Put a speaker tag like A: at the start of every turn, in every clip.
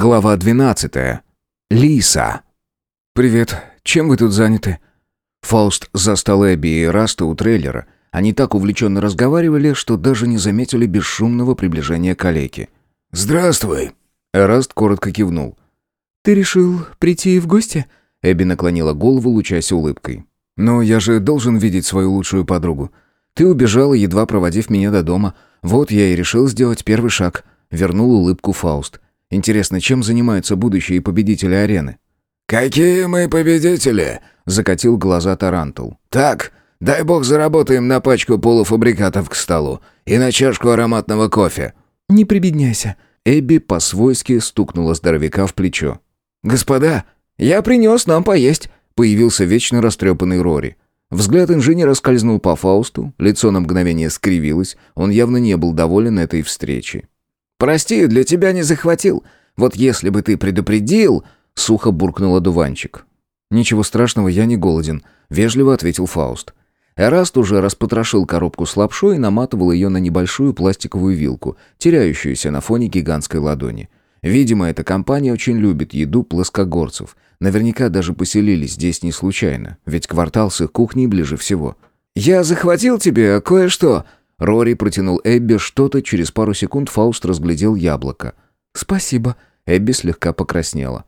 A: Глава 12. Лиса. «Привет. Чем вы тут заняты?» Фауст застал Эбби и Эраста у трейлера. Они так увлеченно разговаривали, что даже не заметили бесшумного приближения калеки.
B: «Здравствуй!»
A: Эраст коротко кивнул.
C: «Ты решил прийти в гости?»
A: Эбби наклонила голову, лучась улыбкой. «Но я же должен видеть свою лучшую подругу. Ты убежала, едва проводив меня до дома. Вот я и решил сделать первый шаг». Вернул улыбку Фауст. Интересно, чем занимаются будущие победители арены?
B: «Какие мы победители?» — закатил глаза Тарантул. «Так, дай бог заработаем на пачку полуфабрикатов к столу и на чашку ароматного кофе».
C: «Не прибедняйся».
A: Эбби по-свойски стукнула здоровяка в плечо.
C: «Господа, я принес нам поесть», — появился вечно растрепанный Рори.
A: Взгляд инженера скользнул по Фаусту, лицо на мгновение скривилось, он явно не был доволен этой встречей.
C: «Прости, для тебя не захватил. Вот если бы ты предупредил...» — сухо буркнул одуванчик.
A: «Ничего страшного, я не голоден», — вежливо ответил Фауст. Эраст уже распотрошил коробку с лапшой и наматывал ее на небольшую пластиковую вилку, теряющуюся на фоне гигантской ладони. Видимо, эта компания очень любит еду плоскогорцев. Наверняка даже поселились здесь не случайно, ведь квартал с их кухней ближе всего.
C: «Я захватил тебе кое-что»,
A: Рори протянул Эбби что-то, через пару секунд Фауст разглядел яблоко.
C: «Спасибо».
A: Эбби слегка покраснела.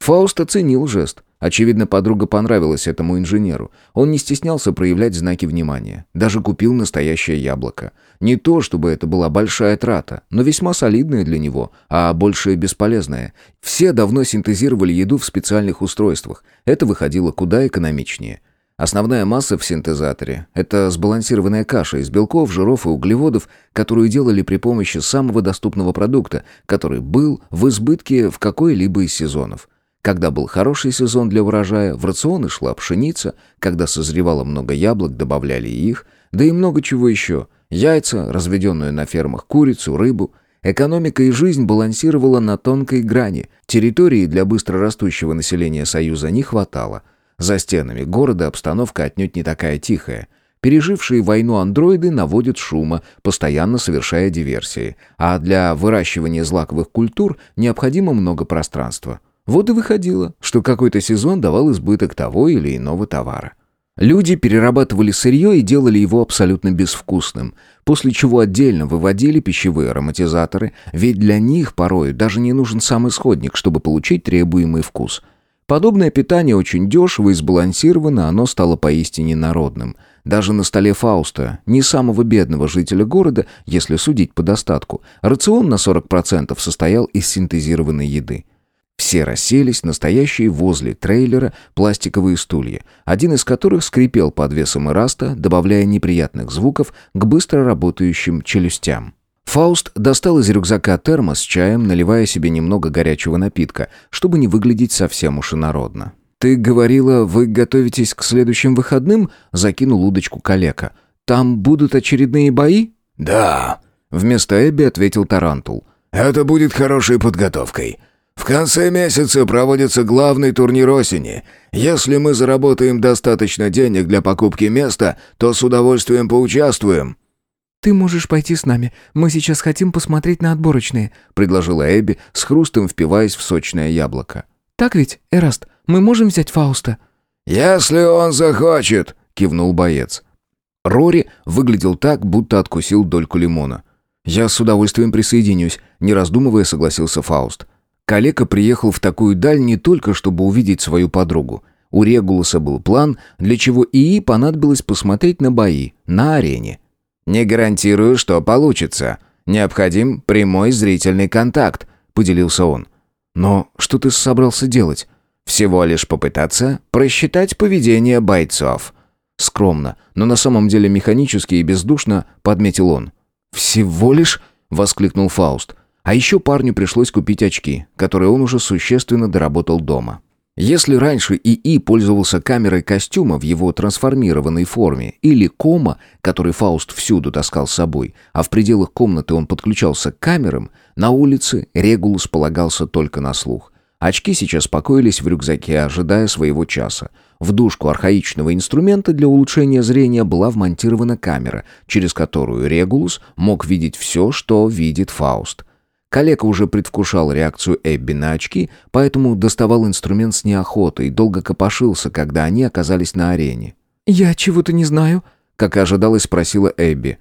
A: Фауст оценил жест. Очевидно, подруга понравилась этому инженеру. Он не стеснялся проявлять знаки внимания. Даже купил настоящее яблоко. Не то, чтобы это была большая трата, но весьма солидная для него, а больше бесполезная. Все давно синтезировали еду в специальных устройствах. Это выходило куда экономичнее. Основная масса в синтезаторе – это сбалансированная каша из белков, жиров и углеводов, которую делали при помощи самого доступного продукта, который был в избытке в какой-либо из сезонов. Когда был хороший сезон для урожая, в рационы шла пшеница, когда созревало много яблок, добавляли их, да и много чего еще – яйца, разведенную на фермах курицу, рыбу – Экономика и жизнь балансировала на тонкой грани. Территории для быстрорастущего населения Союза не хватало. За стенами города обстановка отнюдь не такая тихая. Пережившие войну андроиды наводят шума, постоянно совершая диверсии, а для выращивания злаковых культур необходимо много пространства. Вот и выходило, что какой-то сезон давал избыток того или иного товара. Люди перерабатывали сырье и делали его абсолютно безвкусным, после чего отдельно выводили пищевые ароматизаторы, ведь для них порой даже не нужен сам исходник, чтобы получить требуемый вкус – Подобное питание очень дешево и сбалансировано, оно стало поистине народным. Даже на столе Фауста, не самого бедного жителя города, если судить по достатку, рацион на 40% состоял из синтезированной еды. Все расселись, настоящие возле трейлера пластиковые стулья, один из которых скрипел под весом Ираста, добавляя неприятных звуков к быстро работающим челюстям. Фауст достал из рюкзака термос с чаем, наливая себе немного горячего напитка, чтобы не выглядеть совсем уж инородно. «Ты говорила, вы готовитесь к следующим выходным?» — закинул удочку калека. «Там будут очередные бои?»
B: «Да», —
A: вместо Эбби ответил Тарантул.
B: «Это будет хорошей подготовкой. В конце месяца проводится главный турнир осени. Если мы заработаем достаточно денег для покупки места, то с удовольствием поучаствуем».
C: «Ты можешь пойти с нами. Мы сейчас хотим посмотреть на отборочные», —
A: предложила Эбби, с хрустом впиваясь в сочное яблоко.
C: «Так ведь, Эраст, мы можем взять Фауста?»
B: «Если он захочет», — кивнул боец.
A: Рори выглядел так, будто откусил дольку лимона. «Я с удовольствием присоединюсь», — не раздумывая согласился Фауст. Калека приехал в такую даль не только, чтобы увидеть свою подругу. У Регулуса был план, для чего ИИ понадобилось посмотреть на бои, на арене. «Не гарантирую, что получится. Необходим прямой зрительный контакт», — поделился он. «Но что ты собрался делать?» «Всего лишь попытаться просчитать поведение бойцов». Скромно, но на самом деле механически и бездушно подметил он. «Всего лишь?» — воскликнул Фауст. А еще парню пришлось купить очки, которые он уже существенно доработал дома. Если раньше ИИ пользовался камерой костюма в его трансформированной форме или кома, который Фауст всюду таскал с собой, а в пределах комнаты он подключался к камерам, на улице Регулус полагался только на слух. Очки сейчас покоились в рюкзаке, ожидая своего часа. В дужку архаичного инструмента для улучшения зрения была вмонтирована камера, через которую Регулус мог видеть все, что видит Фауст – Коллега уже предвкушал реакцию Эбби на очки, поэтому доставал инструмент с неохотой и долго копошился, когда они оказались на арене.
C: «Я чего-то не знаю», —
A: как и ожидалось, спросила Эбби.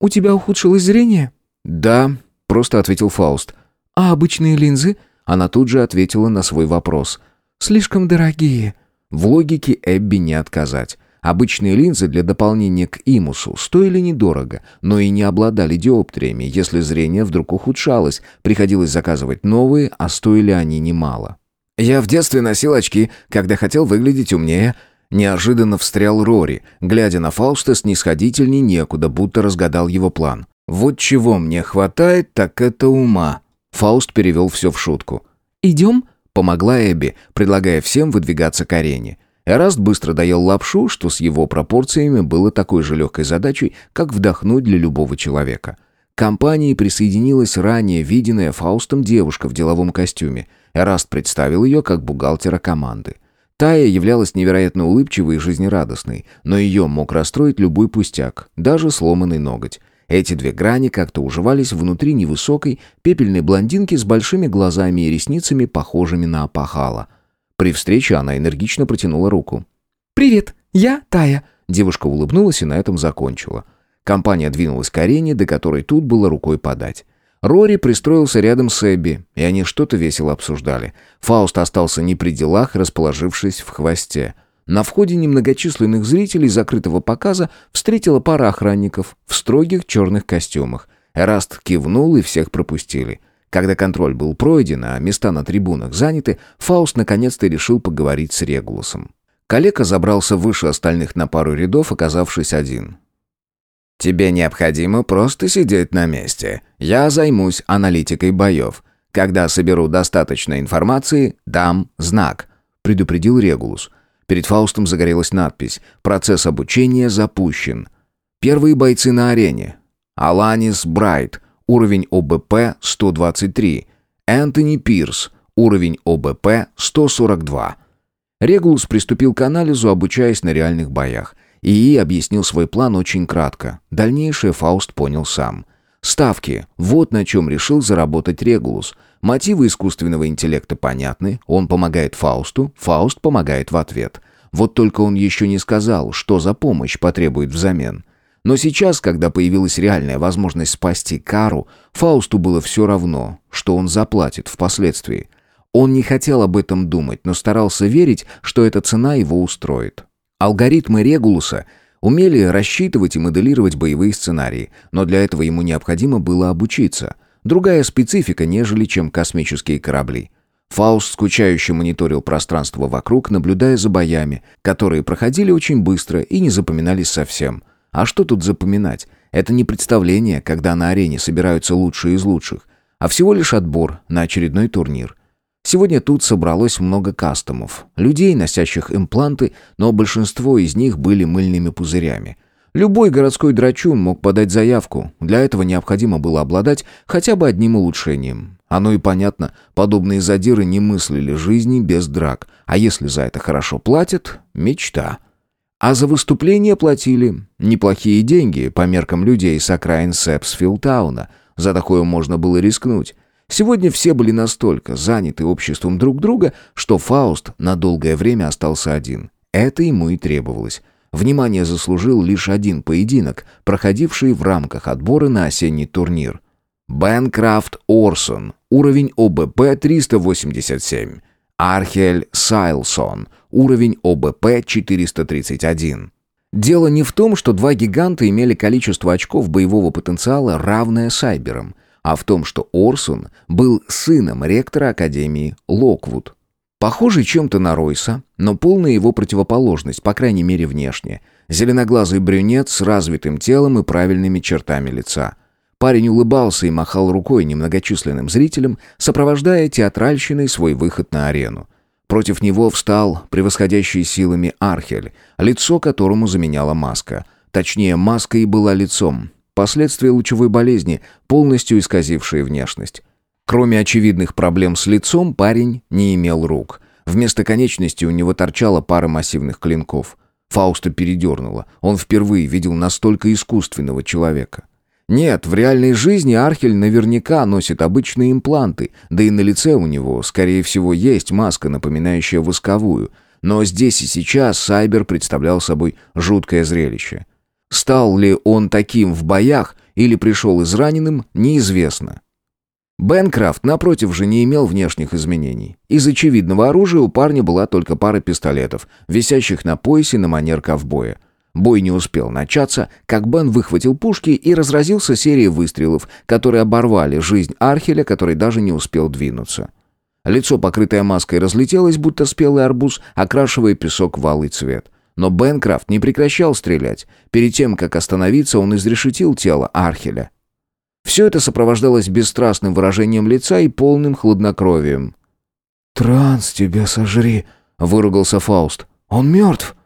C: «У тебя ухудшилось зрение?»
A: «Да», — просто ответил Фауст.
C: «А обычные линзы?»
A: Она тут же ответила на свой вопрос.
C: «Слишком дорогие».
A: В логике Эбби не отказать. Обычные линзы для дополнения к имусу стоили недорого, но и не обладали диоптриями. Если зрение вдруг ухудшалось, приходилось заказывать новые, а стоили они немало. «Я в детстве носил очки, когда хотел выглядеть умнее», Неожиданно встрял Рори, глядя на Фауста снисходительней некуда, будто разгадал его план. «Вот чего мне хватает, так это ума». Фауст перевел все в шутку.
C: «Идем?»
A: — помогла Эбби, предлагая всем выдвигаться к арене. Эраст быстро доел лапшу, что с его пропорциями было такой же легкой задачей, как вдохнуть для любого человека. К компании присоединилась ранее виденная Фаустом девушка в деловом костюме. Эраст представил ее как бухгалтера команды. Тая являлась невероятно улыбчивой и жизнерадостной, но ее мог расстроить любой пустяк, даже сломанный ноготь. Эти две грани как-то уживались внутри невысокой, пепельной блондинки с большими глазами и ресницами, похожими на опахала – при встрече она энергично протянула руку.
C: «Привет, я Тая».
A: Девушка улыбнулась и на этом закончила. Компания двинулась к арене, до которой тут было рукой подать. Рори пристроился рядом с Эбби, и они что-то весело обсуждали. Фауст остался не при делах, расположившись в хвосте. На входе немногочисленных зрителей закрытого показа встретила пара охранников в строгих черных костюмах. Эраст кивнул, и всех пропустили. Когда контроль был пройден, а места на трибунах заняты, Фауст наконец-то решил поговорить с Регулусом. Калека забрался выше остальных на пару рядов, оказавшись один. «Тебе необходимо просто сидеть на месте. Я займусь аналитикой боев. Когда соберу достаточно информации, дам знак», — предупредил Регулус. Перед Фаустом загорелась надпись «Процесс обучения запущен». Первые бойцы на арене. Аланис Брайт — уровень ОБП 123. Энтони Пирс, уровень ОБП 142. Регулус приступил к анализу, обучаясь на реальных боях. ИИ объяснил свой план очень кратко. Дальнейшее Фауст понял сам. Ставки. Вот на чем решил заработать Регулус. Мотивы искусственного интеллекта понятны. Он помогает Фаусту, Фауст помогает в ответ. Вот только он еще не сказал, что за помощь потребует взамен. Но сейчас, когда появилась реальная возможность спасти Кару, Фаусту было все равно, что он заплатит впоследствии. Он не хотел об этом думать, но старался верить, что эта цена его устроит. Алгоритмы Регулуса умели рассчитывать и моделировать боевые сценарии, но для этого ему необходимо было обучиться. Другая специфика, нежели чем космические корабли. Фауст скучающе мониторил пространство вокруг, наблюдая за боями, которые проходили очень быстро и не запоминались совсем – а что тут запоминать? Это не представление, когда на арене собираются лучшие из лучших, а всего лишь отбор на очередной турнир. Сегодня тут собралось много кастомов, людей, носящих импланты, но большинство из них были мыльными пузырями. Любой городской драчун мог подать заявку, для этого необходимо было обладать хотя бы одним улучшением. Оно и понятно, подобные задиры не мыслили жизни без драк, а если за это хорошо платят – мечта – а за выступление платили неплохие деньги по меркам людей с окраин Сэпсфилтауна. За такое можно было рискнуть. Сегодня все были настолько заняты обществом друг друга, что Фауст на долгое время остался один. Это ему и требовалось. Внимание заслужил лишь один поединок, проходивший в рамках отбора на осенний турнир. Бенкрафт Орсон, уровень ОБП 387. Архель Сайлсон, уровень ОБП 431. Дело не в том, что два гиганта имели количество очков боевого потенциала, равное Сайберам, а в том, что Орсон был сыном ректора Академии Локвуд. Похожий чем-то на Ройса, но полная его противоположность, по крайней мере внешне. Зеленоглазый брюнет с развитым телом и правильными чертами лица – Парень улыбался и махал рукой немногочисленным зрителям, сопровождая театральщиной свой выход на арену. Против него встал превосходящий силами Архель, лицо которому заменяла маска. Точнее, маска и была лицом. Последствия лучевой болезни, полностью исказившие внешность. Кроме очевидных проблем с лицом, парень не имел рук. Вместо конечности у него торчала пара массивных клинков. Фауста передернула. Он впервые видел настолько искусственного человека. Нет, в реальной жизни Архель наверняка носит обычные импланты, да и на лице у него, скорее всего, есть маска, напоминающая восковую. Но здесь и сейчас Сайбер представлял собой жуткое зрелище. Стал ли он таким в боях или пришел израненным, неизвестно. Бенкрафт, напротив же, не имел внешних изменений. Из очевидного оружия у парня была только пара пистолетов, висящих на поясе на манер ковбоя. Бой не успел начаться, как Бен выхватил пушки и разразился серией выстрелов, которые оборвали жизнь Археля, который даже не успел двинуться. Лицо, покрытое маской, разлетелось, будто спелый арбуз, окрашивая песок в алый цвет. Но Бенкрафт не прекращал стрелять. Перед тем, как остановиться, он изрешетил тело Археля. Все это сопровождалось бесстрастным выражением лица и полным хладнокровием.
C: «Транс тебя сожри!» — выругался Фауст. «Он мертв!»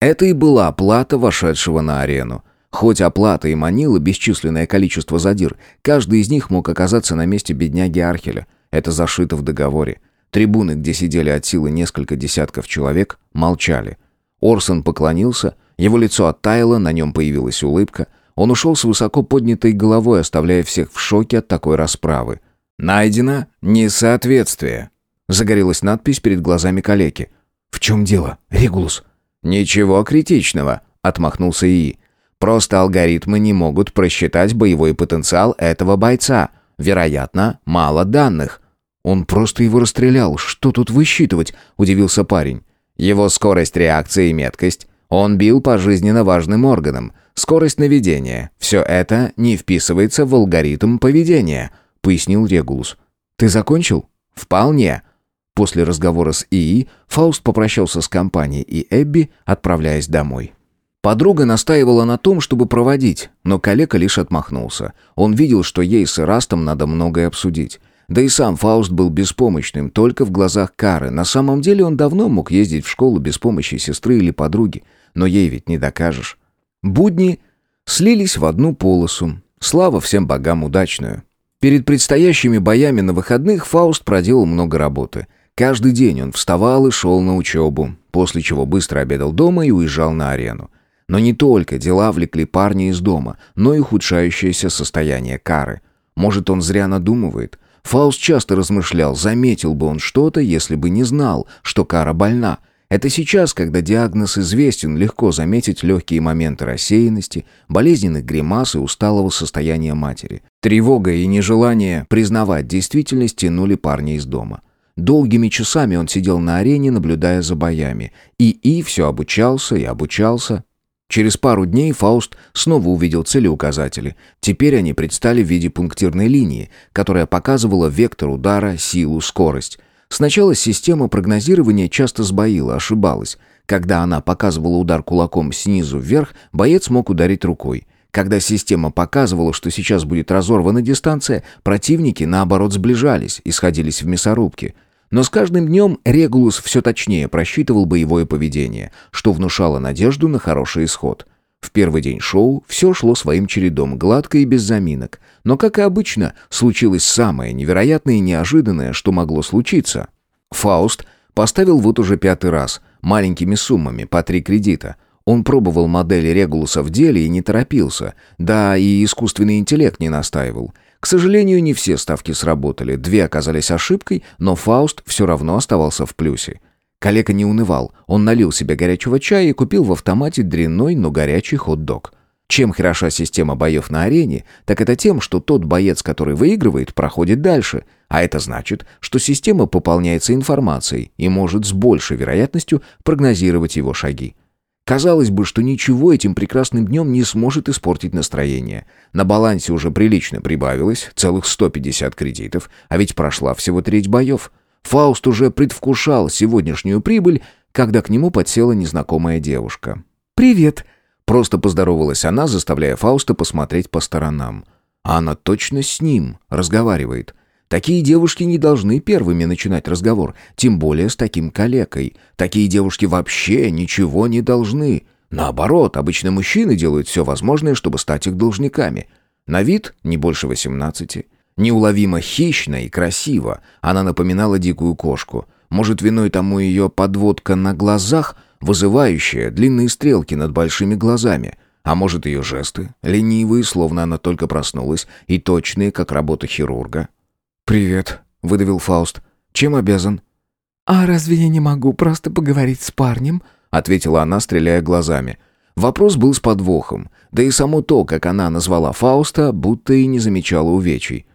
A: Это и была плата вошедшего на арену. Хоть оплата и манила бесчисленное количество задир, каждый из них мог оказаться на месте бедняги Археля. Это зашито в договоре. Трибуны, где сидели от силы несколько десятков человек, молчали. Орсон поклонился, его лицо оттаяло, на нем появилась улыбка. Он ушел с высоко поднятой головой, оставляя всех в шоке от такой расправы. «Найдено несоответствие», — загорелась надпись перед глазами калеки.
C: «В чем дело, Регулус?»
A: «Ничего критичного», — отмахнулся ИИ. «Просто алгоритмы не могут просчитать боевой потенциал этого бойца. Вероятно, мало данных».
C: «Он просто его расстрелял. Что тут высчитывать?» — удивился парень.
A: «Его скорость реакции и меткость. Он бил по жизненно важным органам. Скорость наведения. Все это не вписывается в алгоритм поведения», — пояснил Регулус.
C: «Ты закончил?»
A: «Вполне».
C: После разговора с ИИ Фауст попрощался с компанией и Эбби, отправляясь домой.
A: Подруга настаивала на том, чтобы проводить, но коллега лишь отмахнулся. Он видел, что ей с Растом надо многое обсудить. Да и сам Фауст был беспомощным, только в глазах Кары. На самом деле он давно мог ездить в школу без помощи сестры или подруги, но ей ведь не докажешь. Будни слились в одну полосу. Слава всем богам удачную. Перед предстоящими боями на выходных Фауст проделал много работы – Каждый день он вставал и шел на учебу, после чего быстро обедал дома и уезжал на арену. Но не только дела влекли парня из дома, но и ухудшающееся состояние Кары. Может, он зря надумывает. Фауст часто размышлял, заметил бы он что-то, если бы не знал, что Кара больна. Это сейчас, когда диагноз известен, легко заметить легкие моменты рассеянности, болезненных гримас и усталого состояния матери. Тревога и нежелание признавать действительность тянули парня из дома. Долгими часами он сидел на арене, наблюдая за боями. И И все обучался и обучался. Через пару дней Фауст снова увидел целеуказатели. Теперь они предстали в виде пунктирной линии, которая показывала вектор удара, силу, скорость. Сначала система прогнозирования часто сбоила, ошибалась. Когда она показывала удар кулаком снизу вверх, боец мог ударить рукой. Когда система показывала, что сейчас будет разорвана дистанция, противники, наоборот, сближались и сходились в мясорубке – но с каждым днем Регулус все точнее просчитывал боевое поведение, что внушало надежду на хороший исход. В первый день шоу все шло своим чередом, гладко и без заминок. Но, как и обычно, случилось самое невероятное и неожиданное, что могло случиться. Фауст поставил вот уже пятый раз, маленькими суммами, по три кредита. Он пробовал модели Регулуса в деле и не торопился, да и искусственный интеллект не настаивал. К сожалению, не все ставки сработали, две оказались ошибкой, но Фауст все равно оставался в плюсе. Калека не унывал, он налил себе горячего чая и купил в автомате дрянной, но горячий хот-дог. Чем хороша система боев на арене, так это тем, что тот боец, который выигрывает, проходит дальше, а это значит, что система пополняется информацией и может с большей вероятностью прогнозировать его шаги. Казалось бы, что ничего этим прекрасным днем не сможет испортить настроение. На балансе уже прилично прибавилось, целых 150 кредитов, а ведь прошла всего треть боев. Фауст уже предвкушал сегодняшнюю прибыль, когда к нему подсела незнакомая девушка.
C: «Привет!»
A: Просто поздоровалась она, заставляя Фауста посмотреть по сторонам. А она точно с ним разговаривает. Такие девушки не должны первыми начинать разговор, тем более с таким калекой. Такие девушки вообще ничего не должны. Наоборот, обычно мужчины делают все возможное, чтобы стать их должниками. На вид не больше восемнадцати. Неуловимо хищно и красиво. Она напоминала дикую кошку. Может, виной тому ее подводка на глазах, вызывающая длинные стрелки над большими глазами. А может, ее жесты, ленивые, словно она только проснулась, и точные, как работа хирурга?
C: «Привет», — выдавил Фауст. «Чем обязан?»
D: «А разве я не могу просто поговорить с парнем?»
A: — ответила она, стреляя глазами. Вопрос был с подвохом, да и само то, как она назвала Фауста, будто и не замечала увечий.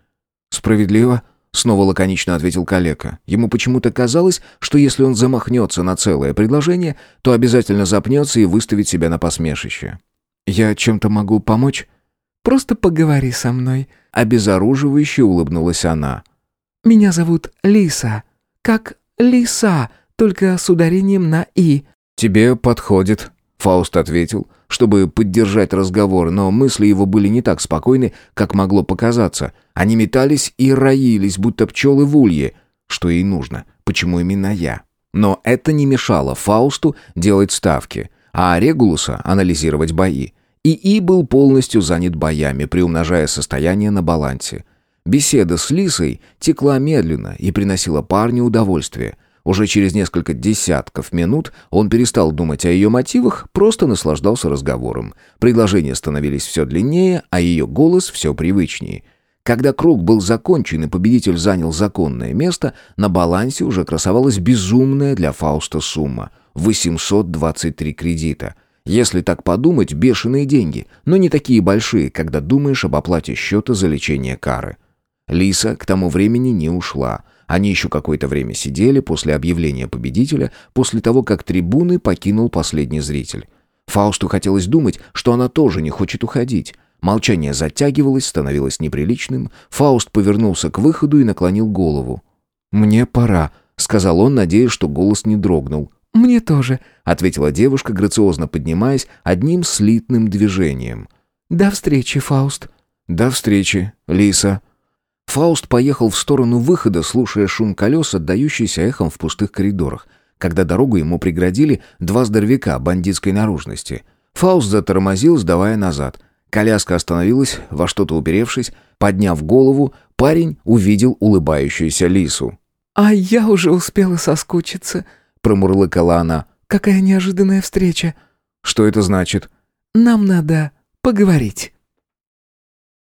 C: «Справедливо», — снова лаконично ответил калека. Ему почему-то казалось, что если он замахнется на целое предложение, то обязательно запнется и выставит себя на посмешище. «Я чем-то могу помочь?»
D: «Просто поговори со мной», —
A: обезоруживающе улыбнулась она.
D: «Меня зовут Лиса. Как Лиса, только с ударением на «и».
A: «Тебе подходит», — Фауст ответил, чтобы поддержать разговор, но мысли его были не так спокойны, как могло показаться. Они метались и роились, будто пчелы в улье. Что ей нужно? Почему именно я? Но это не мешало Фаусту делать ставки, а Регулуса анализировать бои. И И был полностью занят боями, приумножая состояние на балансе. Беседа с Лисой текла медленно и приносила парню удовольствие. Уже через несколько десятков минут он перестал думать о ее мотивах, просто наслаждался разговором. Предложения становились все длиннее, а ее голос все привычнее. Когда круг был закончен и победитель занял законное место, на балансе уже красовалась безумная для Фауста сумма – 823 кредита. Если так подумать, бешеные деньги, но не такие большие, когда думаешь об оплате счета за лечение кары. Лиса к тому времени не ушла – они еще какое-то время сидели после объявления победителя, после того, как трибуны покинул последний зритель. Фаусту хотелось думать, что она тоже не хочет уходить. Молчание затягивалось, становилось неприличным. Фауст повернулся к выходу и наклонил голову.
C: «Мне пора», — сказал он, надеясь, что голос не дрогнул.
D: «Мне тоже», —
A: ответила девушка, грациозно поднимаясь одним слитным движением.
D: «До встречи, Фауст».
C: «До встречи, Лиса».
A: Фауст поехал в сторону выхода, слушая шум колес, отдающийся эхом в пустых коридорах, когда дорогу ему преградили два здоровяка бандитской наружности. Фауст затормозил, сдавая назад. Коляска остановилась, во что-то уперевшись. Подняв голову, парень увидел улыбающуюся лису.
D: «А я уже успела соскучиться», —
A: промурлыкала она.
D: «Какая неожиданная встреча».
C: «Что это значит?»
D: «Нам надо поговорить».